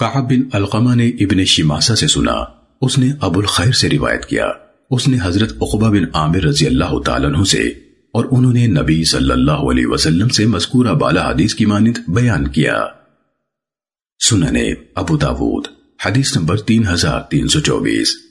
کعب بن القمہ نے ابن شماسہ سے سنا۔ اس نے ابو الخیر سے روایت کیا۔ اس نے حضرت عقبہ بن عامر رضی اللہ تعالیٰ عنہ سے اور انہوں نے نبی صلی اللہ علیہ وسلم سے مذکورہ بالا حدیث کی مانند بیان کیا۔ سننے ابو داود، حدیث نمبر تین ہزار تین سو چوبیس۔